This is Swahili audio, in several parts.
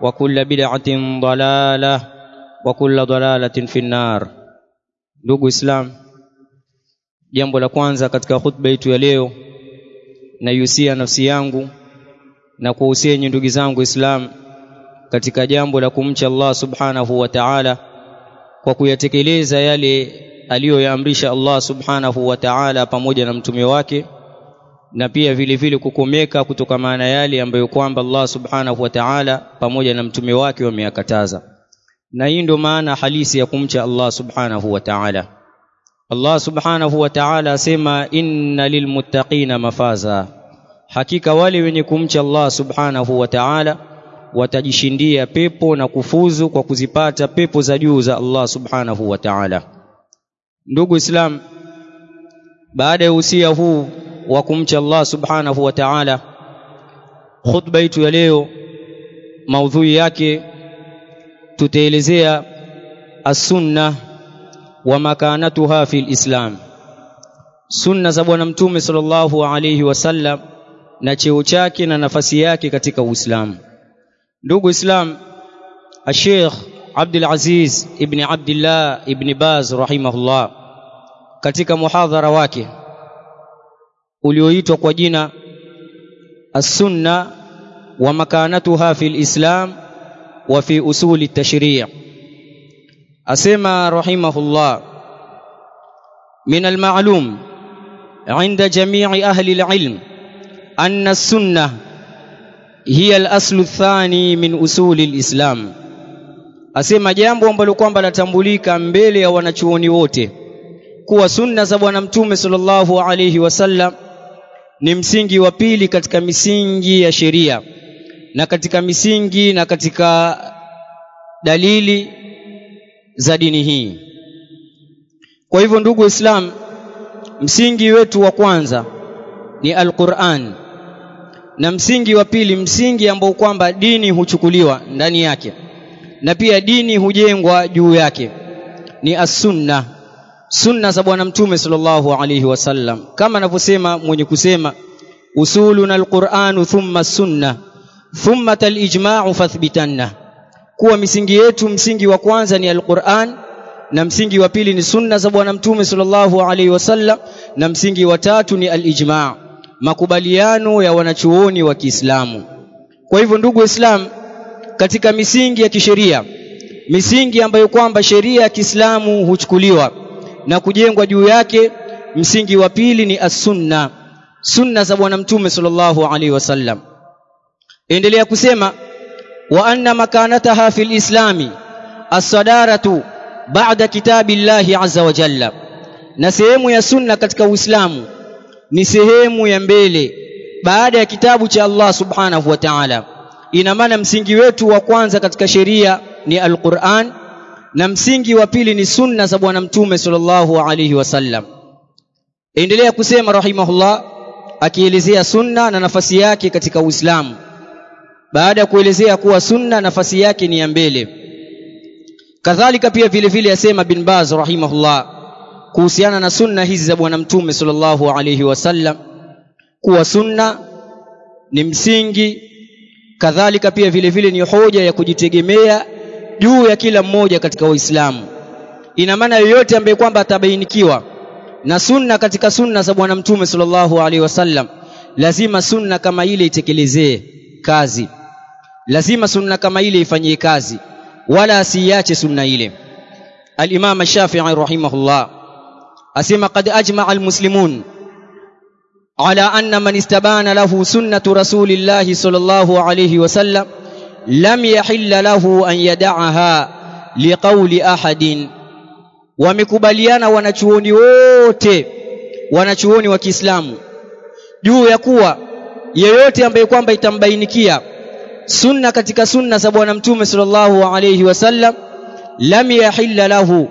وكل بدعة ضلالة وكل ضلالة في النار ndugu islam jambo la kwanza katika khutba yetu ya leo naihusia nafsi yangu na kuhusia nyinyi ndugu zangu islam katika jambo la kumcha Allah subhanahu wa ta'ala kwa kuyatekeleza yale aliyoyaamrisha Allah subhanahu wa ta'ala pamoja na mtume wake na pia vile vile kukomeka kutoka maana yale ambayo kwamba Allah subhanahu wa ta'ala pamoja na mtume wake wameyakataza. Na hii ndio maana halisi ya kumcha Allah subhanahu wa ta'ala. Allah subhanahu wa ta'ala asema inna lilmuttaqina mafaza. Hakika wale wenye kumcha Allah subhanahu wa ta'ala watajishindia pepo na kufuzu kwa kuzipata pepo za juu za Allah subhanahu wa ta'ala. Ndugu islam baada ya usia huu wa kumcha Allah subhanahu wa ta'ala. Khutba yetu ya leo maudhui yake tutaelezea as-sunna wa makanatuha fil islam. Sunna za bwana mtume sallallahu alayhi wasallam na cheo chake na nafasi yake katika uislamu. Ndugu islam Sheikh Abdul Aziz ibn Abdullah ibn Baz rahimahullah katika muhadhara wake ulioitwa kwa jina as-sunna wa makanatuha fi al-islam wa fi usuli tashri' asema rahimahullah min al-ma'lum 'inda jami'i ahli al-'ilm anna as-sunnah hiya al-aslu thani min usuli al-islam. Asema jambo ambalo kwamba latambulika mbele ya wanachuoni wote kuwa sunna za bwana mtume sallallahu alayhi wasallam ni msingi wa pili katika misingi ya sheria na katika misingi na katika dalili za dini hii. Kwa hivyo ndugu waislamu msingi wetu wa kwanza ni alquran na msingi wa pili msingi ambao kwamba dini huchukuliwa ndani yake na pia dini hujengwa juu yake ni as-sunna sunna za bwana mtume sallallahu alayhi wasallam kama anavyosema mwenye kusema usuluna alquran thumma sunna thumma alijma'u fathbitanna. Kuwa misingi yetu msingi wa kwanza ni alquran na msingi wa pili ni sunna za bwana mtume sallallahu alayhi wasallam na msingi wa tatu ni alijma' makubaliano ya wanachuoni wa Kiislamu. Kwa hivyo ndugu waislamu katika misingi ya kisheria misingi ambayo kwamba sheria ya Kiislamu huchukuliwa na kujengwa juu yake msingi wa pili ni as-sunna sunna za bwana mtume sallallahu alaihi wasallam. Endelea kusema wa anna makanataha fil islami as-sadaratu ba'da kitabillahi azza wa jalla. Na sehemu ya sunna katika uislamu ni sehemu ya mbele baada ya kitabu cha Allah subhanahu wa ta'ala. Ina maana msingi wetu wa kwanza katika sheria ni al-Qur'an na msingi wa pili ni sunna za bwana mtume sallallahu alaihi wasallam endelea kusema rahimahullah akielezea sunna na nafasi yake katika Uislamu. Baada ya kuelezea kuwa sunna nafasi yake ni ya mbele. Kadhalika pia vile vile asema bin Baz rahimahullah kuhusiana na sunna hizi za bwana mtume sallallahu alaihi wasallam kuwa sunna ni msingi. Kadhalika pia vile vile ni hoja ya kujitegemea juu ya kila mmoja katika Uislamu. Ina maana yoyote ambaye kwamba atabainikiwa na sunna katika sunna za bwana mtume sallallahu alaihi wasallam lazima sunna kama ile itekelezee kazi. Lazima sunna kama ile ifanyie kazi wala asiiache sunna ile. al-Imam Shafi'i rahimahullah asema qad ajma'a al-muslimun ala anna man istabana lahu sunnatu rasulillahi sallallahu alaihi wasallam lam yahilla lahu an yad'aha liqawli ahadin wamekubaliana wanachuoni wote wanachuoni wa Kiislamu juu ya kuwa yeyote ambaye kwamba itambainikia sunna katika sunna za bwana mtume sallallahu alayhi wasallam lam yahilla lahu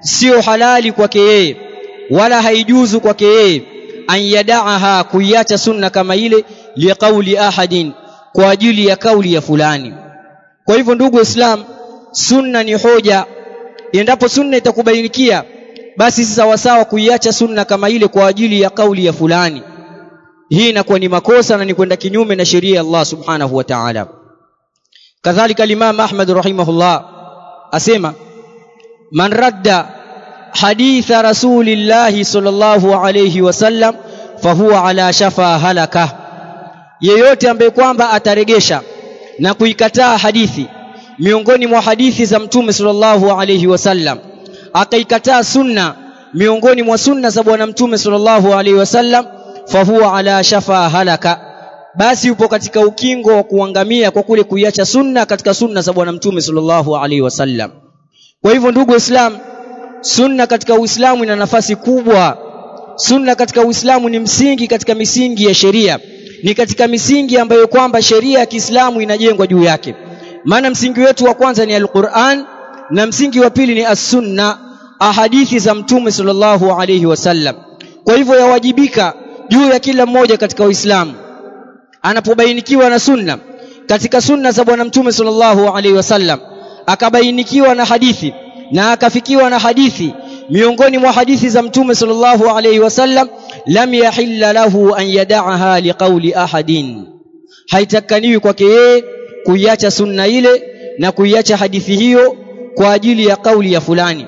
sio halali kwake yeye wala haijuzu kwake yeye an yadaaha kuiacha sunna kama ile liqauli ahadin kwa ajili ya kauli ya fulani. Kwa hivyo ndugu islam sunna ni hoja. Endapo sunna itakubainikia basi si sawasawa kuiacha sunna kama ile kwa ajili ya kauli ya fulani. Hii inakuwa ni makosa na ni kwenda kinyume na sheria ya Allah subhanahu wa ta'ala. Kadhalika al-Imam Ahmad rahimahullah asema man radda haditha rasulillahi sallallahu alayhi wasallam fahuwa ala shafa halaka yeyote ambaye kwamba ataregesha na kuikataa hadithi miongoni mwa hadithi za mtume sallallahu alayhi wasallam akaikataa sunna miongoni mwa sunna za bwana mtume sallallahu alayhi wasallam fahuwa ala shafa halaka. Basi upo katika ukingo wa kuangamia kwa kule kuiacha sunna katika sunna za bwana mtume sallallahu alaihi wasallam. Kwa hivyo ndugu islam sunna katika uislamu ina nafasi kubwa. Sunna katika uislamu ni msingi katika misingi ya sheria ni katika misingi ambayo kwamba sheria ya Kiislamu inajengwa juu yake. Maana msingi wetu wa kwanza ni Al-Qur'an na msingi wa pili ni as-sunna ahadithi za mtume sallallahu alayhi wasallam kwa hivyo yawajibika juu ya kila mmoja katika Uislamu. Anapobainikiwa na sunna katika sunna za bwana mtume sallallahu alaihi wasallam akabainikiwa na hadithi na akafikiwa na hadithi miongoni mwa hadithi za mtume sallallahu alayhi wasallam lam yahilla lahu an yad'aha liqauli ahadin. Haitakaniwi kwake yeye kuiacha sunna ile na kuiacha hadithi hiyo kwa ajili ya kauli ya fulani.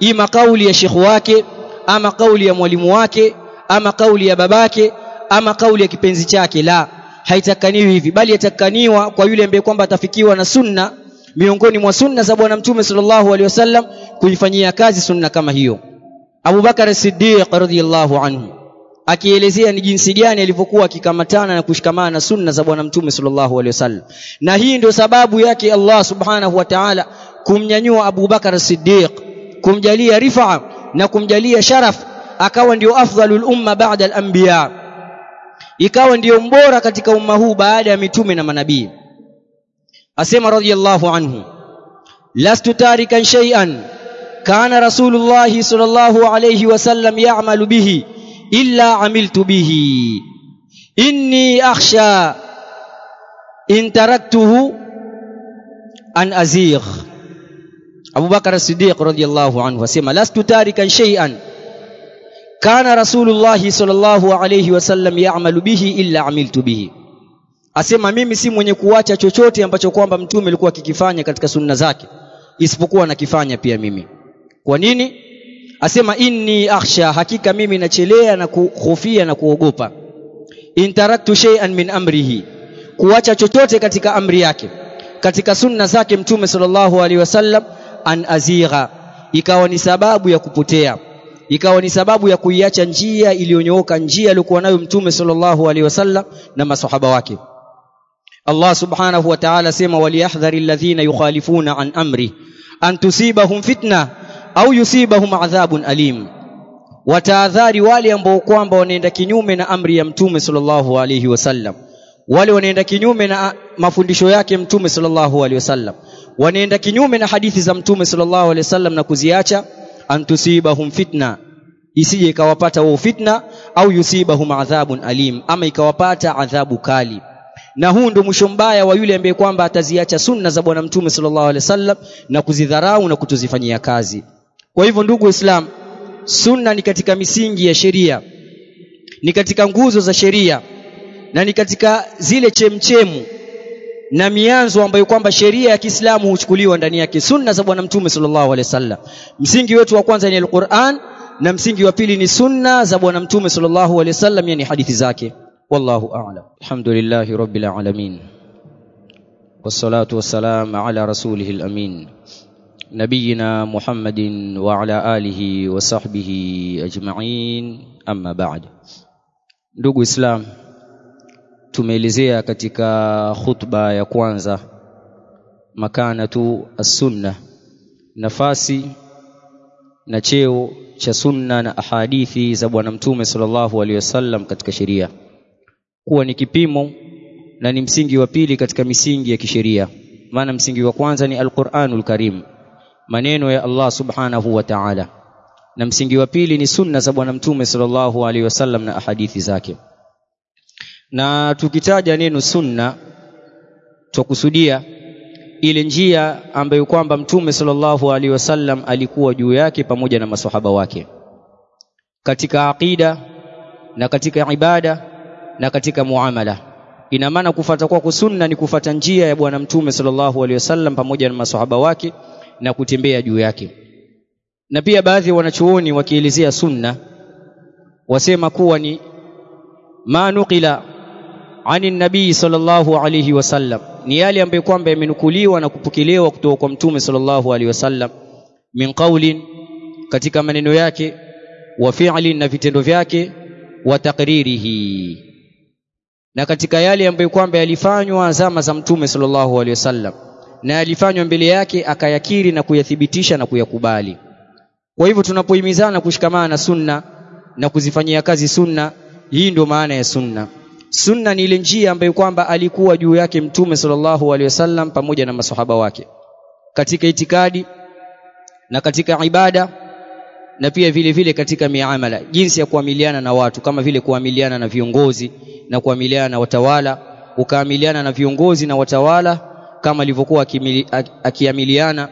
Ima kauli ya shekhu wake ama kauli ya mwalimu wake ama kauli ya babake ama kauli ya kipenzi chake la. Haitakaniwi hivi. Bali yatakaniwa kwa yule ambaye kwamba atafikiwa na sunna miongoni mwa sunna za bwana mtume sallallahu alaihi wasallam kuifanyia kazi sunna kama hiyo. Abu Bakar Siddiq radhiyallahu anhu akielezea ni jinsi gani alivyokuwa akikamatana na kushikamana na sunna za bwana mtume sallallahu alaihi wasallam. Na hii ndio sababu yake Allah subhanahu wa ta'ala kumnyanyua Abu Bakar Siddiq kumjalia rifa na kumjalia sharaf akawa ndio afdhalul umma ba'da al-anbiya. Ikawa ndiyo mbora katika umma huu baada ya mitume na manabii asema radhiyallahu anhu lastu tarikan shay'an kana rasulullah sallallahu alayhi wasallam ya'malu bihi illa amiltu bihi inni akhsha in taraktuhu an azigh Abu Bakar as-Siddiq radhiyallahu anhu asema lastu tarikan shay'an kana rasulullah sallallahu alayhi wasallam ya'malu bihi illa amiltu bihi asema mimi si mwenye kuacha chochote ambacho kwamba mtume alikuwa akikifanya katika sunna zake isipokuwa nakifanya pia mimi. Kwa nini? Asema inni akhsha hakika mimi nachelea na kuhofia na kuogopa. Intaraktu shay'an min amrihi. Kuacha chochote katika amri yake katika sunna zake mtume sallallahu alaihi wasallam an azira ikawa ni sababu ya kupotea. Ikawa ni sababu ya kuiacha njia iliyonyooka njia aliyokuwa nayo mtume sallallahu alaihi wasallam na masahaba wake Allah subhanahu wa ta'ala sema waliyahdhari alladhina yukhalifuna an amri an tusibahum fitna au yusibahum adhabun alim. Wataadhari wale ambao kwamba wanaenda kinyume na amri ya mtume sallallahu alaihi wasallam wale wanaenda kinyume na mafundisho yake mtume sallallahu alaihi wasallam wanaenda kinyume na hadithi za mtume sallallahu alaihi wasallam na kuziacha antusibahum fitna. Isije ikawapata wao fitna au yusibahum adhabun alim ama ikawapata adhabu kali na huu ndio mwisho mbaya wa yule ambaye kwamba ataziacha sunna za bwana mtume sallallahu alaihi wasallam na kuzidharau na kutozifanyia kazi. Kwa hivyo ndugu Waislamu sunna ni katika misingi ya sheria ni katika nguzo za sheria na ni katika zile chemchemu na mianzo ambayo kwamba sheria ya Kiislamu huchukuliwa ndani yake sunna za bwana mtume sallallahu alaihi wasallam. Msingi wetu wa kwanza ni alquran na msingi wa pili ni sunna za bwana mtume sallallahu alaihi wasallam yani hadithi zake wallahu a'lam alhamdulillahi rabbil alamin wassalatu wassalam ala rasulihi alamin نبينا محمد وعلى آله وصحبه أجمعين أما بعد ndugu islam tumeelezea katika khutba ya kwanza makanatu as-sunna nafasi na cheo cha sunna na ahadithi za bwana mtume sallallahu alaihi wasallam katika sheria kuwa ni kipimo na ni msingi wa pili katika misingi ya kisheria. Maana msingi wa kwanza ni al-Qur'anul Karim maneno ya Allah subhanahu wa ta'ala. Na msingi wa pili ni sunna za bwana mtume sallallahu alaihi wasallam na ahadithi zake. Na tukitaja neno sunna tukusudia ile njia ambayo kwamba mtume sallallahu alaihi wasallam alikuwa juu yake pamoja na maswahaba wake. Katika aqida na katika ibada na katika muamala. Ina maana kufata kwako sunna ni kufata njia ya bwana mtume sallallahu alaihi wasallam pamoja na masohaba wake na kutembea juu yake. Na pia baadhi ya wanachuoni wakielezea sunna wasema kuwa ni ma nuqila ani nabii sallallahu alaihi wasallam. Ni yale ambayo kwamba yamenukuliwa na kupokelewa kutoka kwa mtume sallallahu alaihi wasallam. Min qaulin katika maneno yake wa fi'lin na vitendo vyake wa takririhi na katika yale ambayo kwamba yalifanywa zama za mtume sallallahu alaihi wasallam. Na yalifanywa mbele yake akayakiri na kuyathibitisha na kuyakubali. Kwa hivyo tunapohimizana kushikamana na sunna na kuzifanyia kazi sunna hii ndio maana ya sunna. Sunna ni ile njia ambayo kwamba alikuwa juu yake mtume sallallahu alaihi wasallam pamoja na masahaba wake. Katika itikadi na katika ibada na pia vile vile katika miamala jinsi ya kuamiliana na watu kama vile kuamiliana na viongozi na kuamiliana na watawala ukaamiliana na viongozi na watawala kama alivyokuwa akiamiliana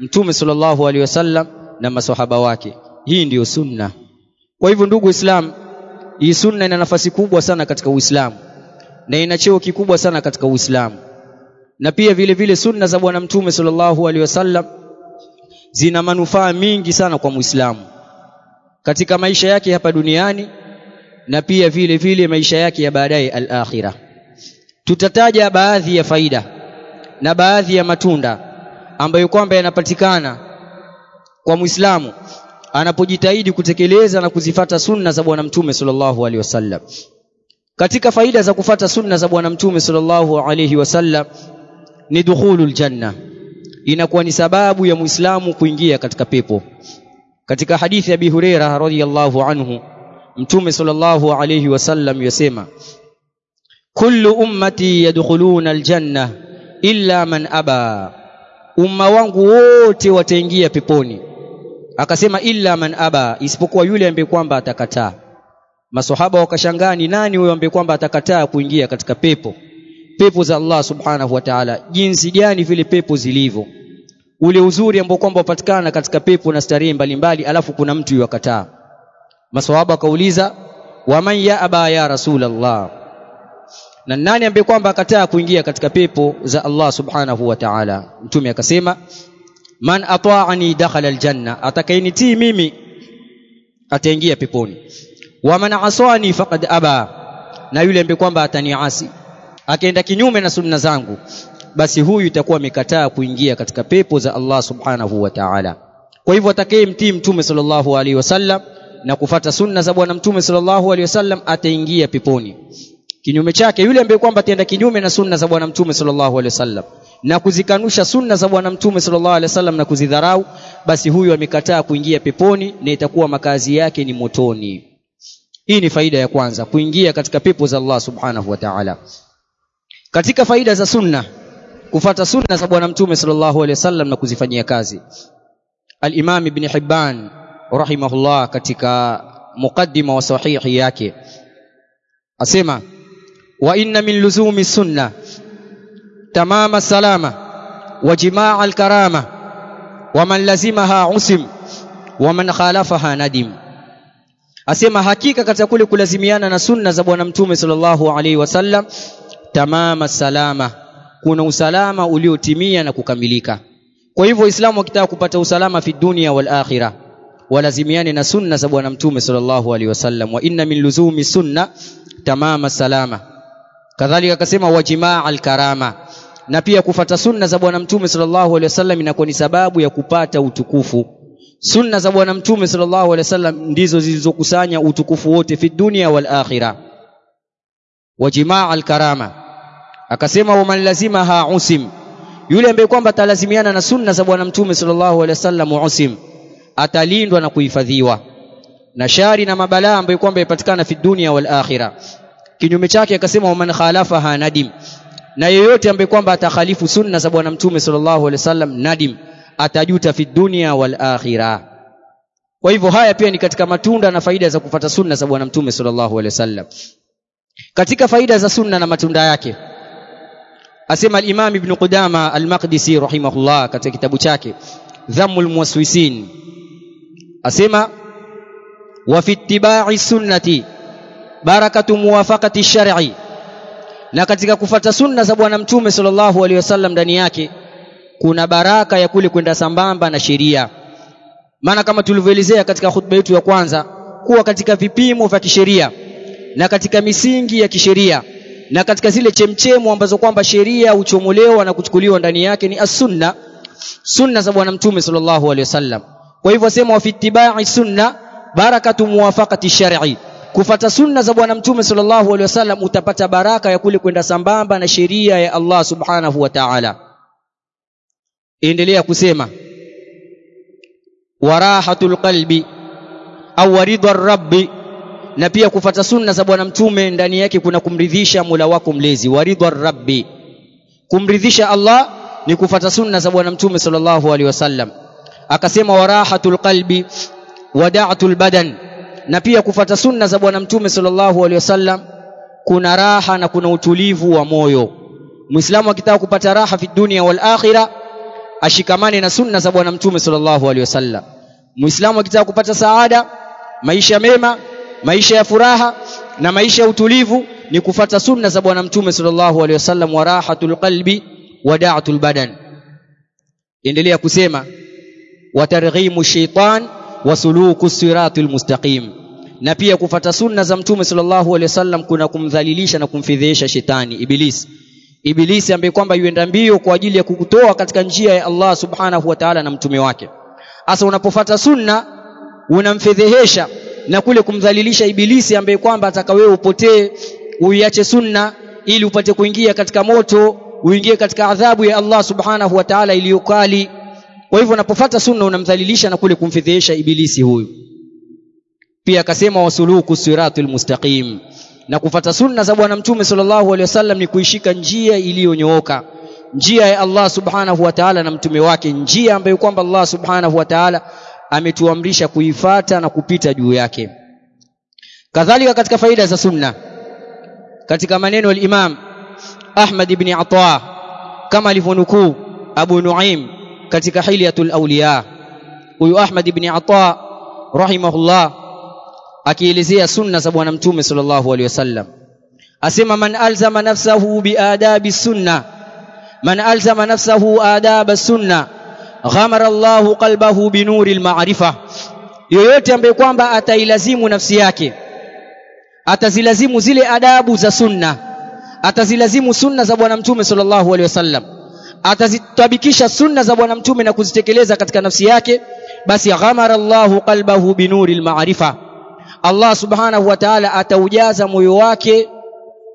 mtume sallallahu alaihi wasallam na masahaba wake. Hii ndiyo sunna. Kwa hivyo ndugu islam hii sunna ina nafasi kubwa sana katika Uislamu na ina cheo kikubwa sana katika Uislamu. Na pia vile vile sunna za bwana mtume sallallahu alaihi wasallam zina manufaa mingi sana kwa Muislamu. Katika maisha yake hapa duniani na pia vile vile maisha yake ya baadaye al-akhirah. Tutataja baadhi ya faida na baadhi ya matunda ambayo kwamba yanapatikana kwa Muislamu anapojitahidi kutekeleza na kuzifata sunna za bwana mtume sallallahu alaihi wasallam. Katika faida za kufata sunna za bwana mtume sallallahu alaihi wasallam ni dukhulul janna inakuwa ni sababu ya muislamu kuingia katika pepo. Katika hadithi ya Abi radhiyallahu anhu mtume sallallahu alayhi wasallam yasema kullu ummati yadkhuluna aljanna illa man aba. Umma wangu wote wataingia peponi. Akasema illa man aba isipokuwa yule ambaye kwamba atakataa. Masohaba wakashangaa ni nani huyo ambaye kwamba atakataa kuingia katika pepo? Pepo za Allah subhanahu wa ta'ala. Jinsi gani vile pepo zilivyo ule uzuri ambao kwamba upatikana katika pepo na starehe mbalimbali alafu kuna mtu yuwakataa maswahaba akauliza waman ya aba ya rasulallah na nani ambaye kwamba akataa kuingia katika pepo za Allah subhanahu wa ta'ala? Mtume akasema man ata'ani dakhala aljanna atakayenitii mimi ataingia peponi. Wa man asani faqad aba na yule ambaye kwamba ataniasi akaenda kinyume na sunna zangu basi huyu itakuwa amekataa kuingia katika pepo za Allah subhanahu wa ta'ala. Kwa hivyo atakayemtii mtume sallallahu alaihi wasallam na kufata sunna za bwana mtume sallallahu alaihi wasallam ataingia peponi. Kinyume chake yule ambaye kwamba ataenda kinyume na sunna za bwana mtume sallallahu alaihi wasallam na kuzikanusha sunna za bwana mtume sallallahu alaihi wasallam na kuzidharau basi huyu amekataa kuingia peponi na itakuwa makazi yake ni motoni. Hii ni faida ya kwanza kuingia katika pepo za Allah subhanahu wa ta'ala. Katika faida za sunna kufata sunna za bwana mtume sallallahu alaihi wasallam na kuzifanyia kazi. al-Imam Ibn Hibban rahimahullah katika mukaddima wa sahihi yake asema wa inna min luzumi sunna tamama salama wa jimaa alkarama wa man lazimaha usim wa man khalafaha nadim. Asema hakika katika kule kulazimiana na sunna za bwana mtume sallallahu alaihi wasallam tamama salama kuna usalama uliotimia na kukamilika. Kwa hivyo waislamu wakitaka kupata usalama fi dunia wal akhirah walazimiane na sunna za bwana mtume sallallahu alaihi wasallam wa inna min luzumi sunna tamama salama. Kadhalika akasema wajimaa alkarama na pia kufata sunna za bwana mtume sallallahu alaihi wasallam inakuwa ni sababu ya kupata utukufu. Sunna za bwana mtume sallallahu alaihi wasallam ndizo zilizokusanya utukufu wote fi dunia wal akhirah. Wajimaa alkarama akasema waman lazimaha usim. Yule ambaye kwamba atalazimiana na sunna za bwana mtume sallallahu alaihi wasallam usim atalindwa na kuhifadhiwa. Na shari na mabalaa ambayo kwamba yapatikana fi dunia wal akhirah. Kinyume chake akasema waman khalafaha nadim. Na yeyote ambaye kwamba atakhalifu sunna za bwana mtume sallallahu alaihi wasallam nadim atajuta fi dunia wal akhirah. Kwa hivyo haya pia ni katika matunda na faida za kufata sunna za bwana mtume sallallahu alaihi wasallam. Katika faida za sunna na matunda yake asema al-Imam Ibn Qudama al-Maqdisi rahimahullah katika kitabu chake Dhammul Muwaswisin. Asema wa fi ittiba'i sunnati barakatu muwafaqati shar'i. Na katika kufata sunna za bwana mtume sallallahu alaihi wasallam ndani yake kuna baraka ya kule kwenda sambamba na sheria. Maana kama tulivyoelezea katika khutba yetu ya kwanza kuwa katika vipimo vya kisheria na katika misingi ya kisheria na katika zile chemchemu ambazo kwamba sheria huchomolewa na kuchukuliwa ndani yake ni as-sunna. Sunna za bwana mtume sallallahu alaihi wasallam. Kwa hivyo sema wa fitibai sunna barakatu muwafaqati shar'i. Kufata sunna za bwana mtume sallallahu alaihi wasallam utapata baraka ya kule kwenda sambamba na sheria ya Allah subhanahu wa ta'ala. Endelea kusema warahatul qalbi au ridwa rabbi na pia kufata sunna za bwana mtume ndani yake kuna kumridhisha Mola wako mlezi waridha rabbi. Kumridhisha Allah ni kufata sunna za bwana mtume sallallahu alaihi wasallam. Akasema warahatul qalbi wada'atul badan. Na pia kufata sunna za bwana mtume sallallahu alaihi wasallam kuna raha na kuna utulivu wa moyo. Muislamu akitaka kupata raha fi dunia wal akhirah ashikamane na sunna za bwana mtume sallallahu alaihi wasallam. Muislamu akitaka kupata saada maisha mema maisha ya furaha na maisha ya utulivu ni kufata sunna za bwana mtume sallallahu alaihi wasallam wa rahatul qalbi wa da'atul badan. Endelea kusema wa targhimu shaitan wa suluku siratul mustaqim. Na pia kufata sunna za mtume sallallahu alaihi wasallam kuna kumdhalilisha na kumfidhiisha shetani ibilisi ibilisi ambaye kwamba yuenda mbio kwa ajili ya kukutoa katika njia ya Allah subhanahu wa ta'ala na mtume wake. Hasa unapofata sunna unamfedhehesha na kule kumdhalilisha ibilisi ambaye kwamba ataka wewe upotee uiache sunna ili upate kuingia katika moto uingie katika adhabu ya Allah subhanahu wa ta'ala iliyokali. Kwa hivyo unapofuata sunna unamdhalilisha na kule kumfedhehesha ibilisi huyu. Pia akasema wasuluku siratul mustaqim. Na kufata sunna za bwana mtume sallallahu alaihi wasallam ni kuishika njia iliyonyooka. Njia ya Allah subhanahu wa ta'ala na mtume wake. Njia ambayo kwamba Allah subhanahu wa ta'ala ametuamrisha kuifata na kupita juu yake. Kadhalika katika faida za sunna katika maneno ya Imam Ahmad ibn Atha kama alivyonukuu Abu Nuaim katika Hilyatul Awliya. Huyu Ahmad ibn Atha rahimahullah akielezea sunna za bwana mtume sallallahu alaihi wasallam. Asema man alzama nafsahu biadabi sunna man alzama nafsahu adaba sunna ghamara Allahu qalbahu binuri almaarifa yoyote ambaye kwamba atailazimu nafsi yake atazilazimu zile adabu za sunna atazilazimu sunna za bwana mtume sallallahu alaihi wasallam atazitabikisha sunna za bwana mtume na kuzitekeleza katika nafsi yake basi ghamara Allahu qalbahu binuri almaarifa Allah subhanahu wa ta'ala ataujaza moyo wake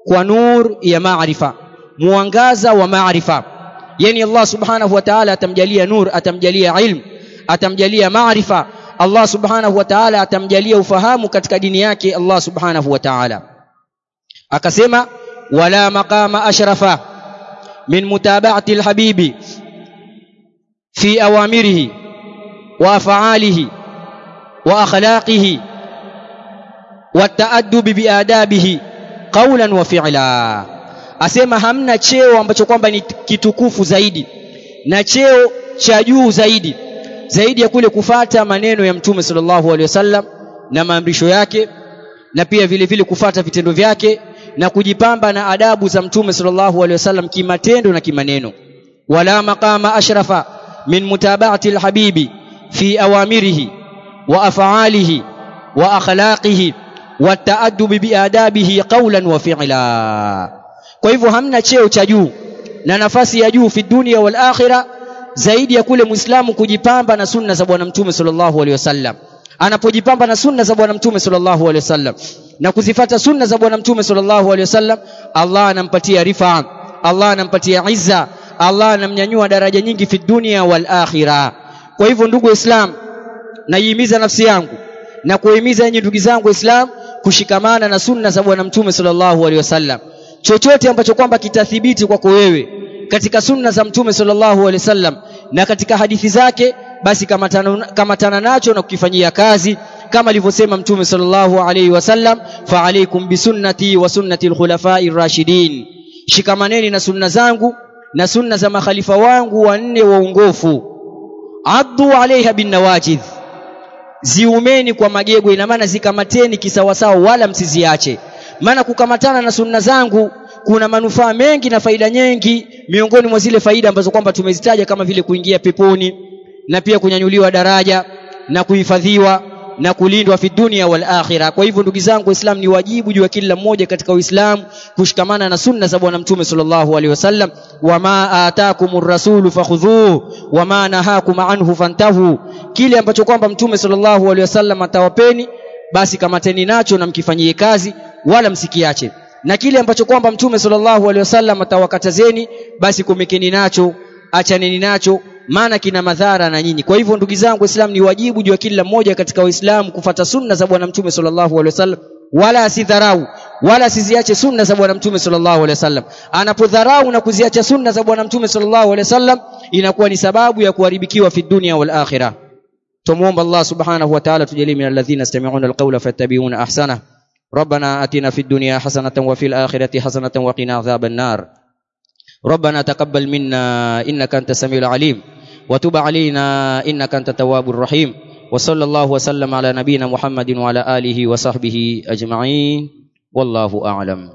kwa nur ya maarifa muangaza wa maarifa yani Allah subhanahu wa ta'ala atamjalia nur atamjalia ilm atamjalia maarifa Allah subhanahu wa ta'ala atamjalia ufahamu katika dini yake Allah subhanahu wa ta'ala akasema wala maqama ashrafa min mutaba'ati alhabibi fi awamirihi wa af'alihi wa akhlaqihi والتأدب بآدابه qawlan wa fi'la asema hamna cheo ambacho kwamba ni kitukufu zaidi na cheo cha juu zaidi zaidi ya kule kufata maneno ya mtume sallallahu alaihi wasallam na maamrisho yake na pia vile vile kufata vitendo vyake na kujipamba na adabu za mtume sallallahu alaihi wasallam kimatendo na kimaneno. Wala maqama ashrafa min mutaba'ati alhabibi fi awamirihi wa af'alihi wa akhlaqihi wa ta'addubi biadabihi qawlan wa fi'la kwa hivyo hamna cheo cha juu na nafasi ya juu fi dunia wal akhirah zaidi ya kule muislamu kujipamba na sunna za bwana mtume sallallahu alaihi wasallam. Anapojipamba na sunna za bwana mtume sallallahu alaihi wasallam na kuzifata sunna za bwana mtume sallallahu alaihi wasallam Allah anampatia rifa Allah anampatia izza Allah anamnyanyua daraja nyingi fi dunia wal akhirah kwa hivyo ndugu waislamu naihimiza nafsi yangu na kuhimiza nyinyi ndugu zangu waislamu kushikamana na sunna za bwana mtume sallallahu alaihi wasallam chochote ambacho kwamba kitathibiti kwako wewe katika sunna za mtume sallallahu alaihi wasallam na katika hadithi zake basi kamatana, kamatana nacho na kukifanyia kazi kama alivyosema mtume sallallahu alaihi wasallam fa alaikum bisunnati wa sunnati alkhulafai rashidin shikamaneni na sunna zangu na sunna za makhalifa wangu wanne waongofu addu alaiha bin nawajidh. Ziumeni kwa magego ina maana zikamateni kisawasawa wala msiziache maana kukamatana na sunna zangu kuna manufaa mengi na faida nyingi miongoni mwa zile faida ambazo kwamba tumezitaja kama vile kuingia peponi na pia kunyanyuliwa daraja na kuhifadhiwa na kulindwa fi dunia wal akhirah. Kwa hivyo ndugu zangu waislamu ni wajibu juu ya kila mmoja katika uislamu kushikamana na sunna za bwana mtume sallallahu alaihi wasallam. Wama ataakumur rasulu fakhudhuhu wama nahakum anhu fantahu. Kile ambacho kwamba mtume sallallahu alaihi wasallam atawapeni basi kamateni nacho na mkifanyie kazi wala msikiache. Na kile ambacho kwamba mtume sallallahu alaihi wasallam atawakatazeni basi kumekeni nacho achaneni nacho maana kina madhara na nyinyi. Kwa hivyo ndugu zangu waislamu ni wajibu juu ya kila mmoja katika waislamu kufata sunna za bwana mtume sallallahu alaihi wasallam wala asidharau wala asiziache sunna za bwana mtume sallallahu alaihi wasallam. Anapodharau na kuziacha sunna za bwana mtume sallallahu alaihi wasallam inakuwa ni sababu ya kuharibikiwa fi dunia wal akhirah. Tumuomba Allah subhanahu wa ta'ala tujalie min alladhina yastami'una alqawla fayattabi'una ahsana ربنا آتنا في الدنيا حسنة وفي الآخرة حسنة وقنا عذاب النار. ربنا تقبل منا إنك أنت السميع العليم. وتب علينا إنك أنت التواب الرحيم. وصلى الله وسلم على نبينا محمد وعلى آله وصحبه أجمعين. والله أعلم.